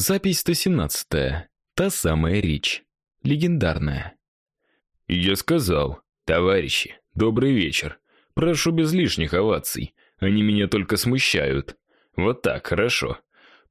Запись 117. Та самая речь. Легендарная. Я сказал: "Товарищи, добрый вечер. Прошу без лишних оваций. Они меня только смущают. Вот так, хорошо.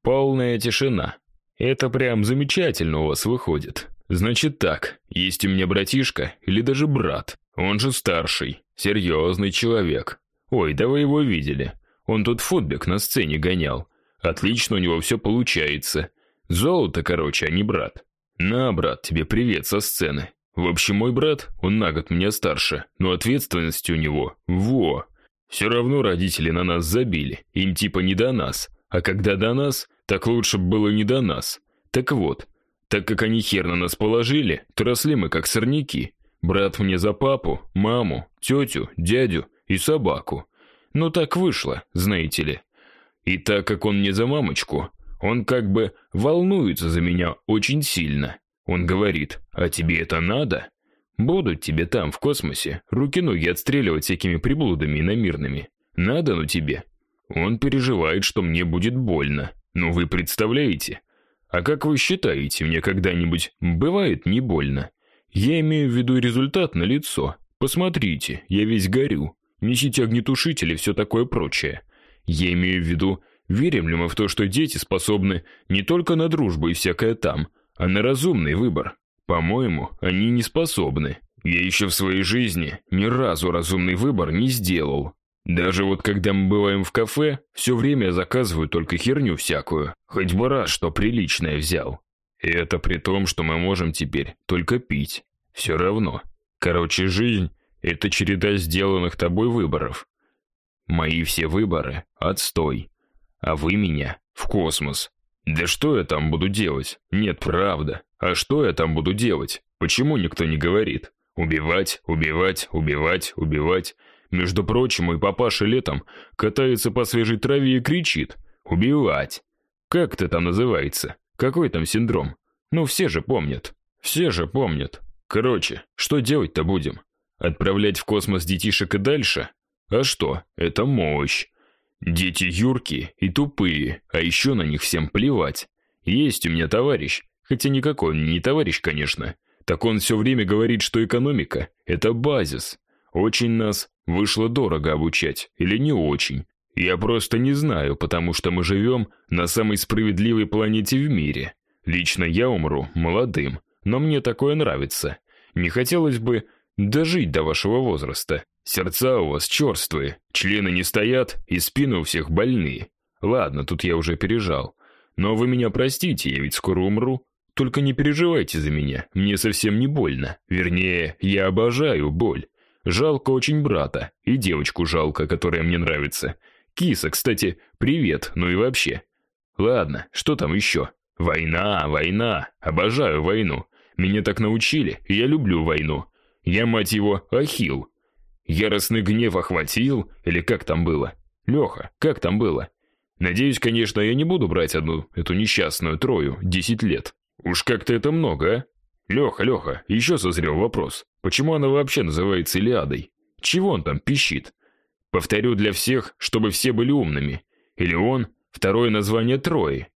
Полная тишина. Это прям замечательно у вас выходит. Значит так, есть у меня братишка или даже брат. Он же старший, серьезный человек. Ой, да вы его видели. Он тут футбик на сцене гонял. Отлично у него все получается. Золото, короче, а не брат. На, брат, тебе привет со сцены. В общем, мой брат, он на год меня старше, но ответственность у него во. Все равно родители на нас забили. Им типа не до нас. А когда до нас, так лучше было не до нас. Так вот, так как они хер на нас положили, то росли мы как сорняки. Брат мне за папу, маму, тетю, дядю и собаку. Ну так вышло, знаете ли. И так как он мне за мамочку, он как бы волнуется за меня очень сильно. Он говорит: "А тебе это надо? Будут тебе там в космосе руки-ноги отстреливать всякими приблудами иномирными. Надо ну тебе?" Он переживает, что мне будет больно. Ну вы представляете? А как вы считаете, мне когда-нибудь бывает не больно? Я имею в виду результат на лицо. Посмотрите, я весь горю. Несите огнетушитель и все такое прочее. Я имею в виду, верим ли мы в то, что дети способны не только на дружбу и всякое там, а на разумный выбор? По-моему, они не способны. Я еще в своей жизни ни разу разумный выбор не сделал. Даже вот когда мы бываем в кафе, все время заказываю только херню всякую, хоть бы раз что приличное взял. И это при том, что мы можем теперь только пить. Все равно. Короче, жизнь это череда сделанных тобой выборов. Мои все выборы отстой. А вы меня в космос. Да что я там буду делать? Нет, правда. А что я там буду делать? Почему никто не говорит? Убивать, убивать, убивать, убивать. Между прочим, мой папаша летом катается по свежей траве и кричит: "Убивать!" Как это там называется? Какой там синдром? Ну все же помнят. Все же помнят. Короче, что делать-то будем? Отправлять в космос детишек и дальше? А что? Это мощь. Дети юркие и тупые, а еще на них всем плевать. Есть у меня товарищ, хотя никакой он не товарищ, конечно. Так он все время говорит, что экономика это базис. Очень нас вышло дорого обучать или не очень. Я просто не знаю, потому что мы живем на самой справедливой планете в мире. Лично я умру молодым, но мне такое нравится. Не хотелось бы дожить до вашего возраста. Сердца у вас черствые, члены не стоят, и спины у всех больные. Ладно, тут я уже пережал. Но вы меня простите, я ведь скоро умру. Только не переживайте за меня, мне совсем не больно. Вернее, я обожаю боль. Жалко очень брата, и девочку жалко, которая мне нравится. Киса, кстати, привет, ну и вообще. Ладно, что там еще? Война, война. Обожаю войну. Меня так научили, я люблю войну. Я, мать его, ахилл. Яростный гнев охватил, или как там было? Леха, как там было? Надеюсь, конечно, я не буду брать одну эту несчастную трою, десять лет. Уж как-то это много, а? Леха, Леха, еще созрел вопрос. Почему она вообще называется Илиадой? Чего он там пищит? Повторю для всех, чтобы все были умными. Или он второе название Трои.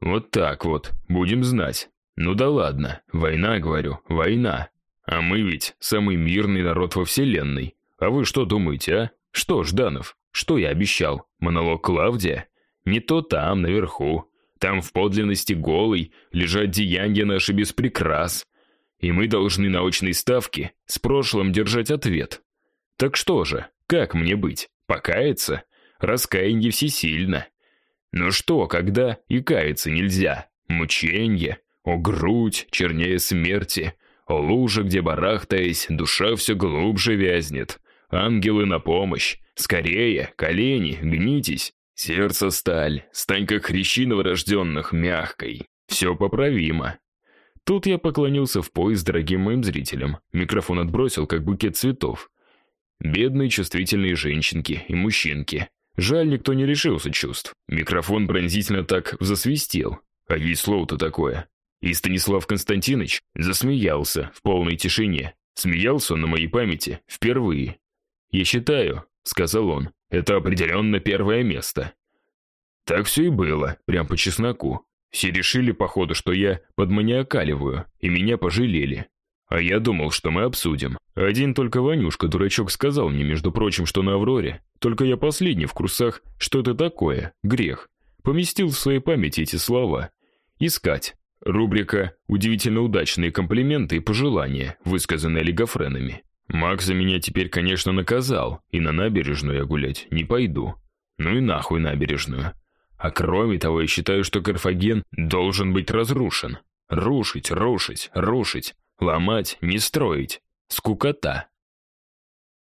Вот так вот, будем знать. Ну да ладно, война, говорю, война. А мы ведь самый мирный народ во вселенной. А вы что думаете, а? Что, Жданов? Что я обещал? Монолог Клавдия? Не то там наверху. Там в подлинности голый лежат деяния наши без прикрас и мы должны на очной ставке с прошлым держать ответ. Так что же, как мне быть? Покаяться? Раскаяние всесильно. Но что, когда и каяться нельзя? Мученье, о грудь, чернее смерти, о луже, где барахтаясь, душа все глубже вязнет. Ангелы на помощь, скорее, колени, гнитесь. Сердце сталь, стань как хрящи новорожденных мягкой. Все поправимо, Тут я поклонился в пояс дорогим моим зрителям. Микрофон отбросил, как букет цветов. Бедные чувствительные женщинки и мужчинки. Жаль, никто не решился чувств. Микрофон пронзительно так засвистел. А ведь слово-то такое. И Станислав Константинович засмеялся в полной тишине. Смеялся он на моей памяти впервые. "Я считаю", сказал он. "Это определенно первое место". Так все и было, прям по чесноку. Все решили, походу, что я подманиакаливаю, и меня пожалели. А я думал, что мы обсудим. Один только Ванюшка, дурачок, сказал мне, между прочим, что на Авроре, только я последний в курсах, что это такое, грех. Поместил в своей памяти эти слова. Искать. Рубрика «Удивительно удачные комплименты и пожелания», высказанные олигофренами. Макс за меня теперь, конечно, наказал, и на набережную я гулять не пойду. Ну и нахуй набережную. А кроме того, я считаю, что Карфаген должен быть разрушен. Рушить, рушить, рушить. Ломать, не строить. Скукота.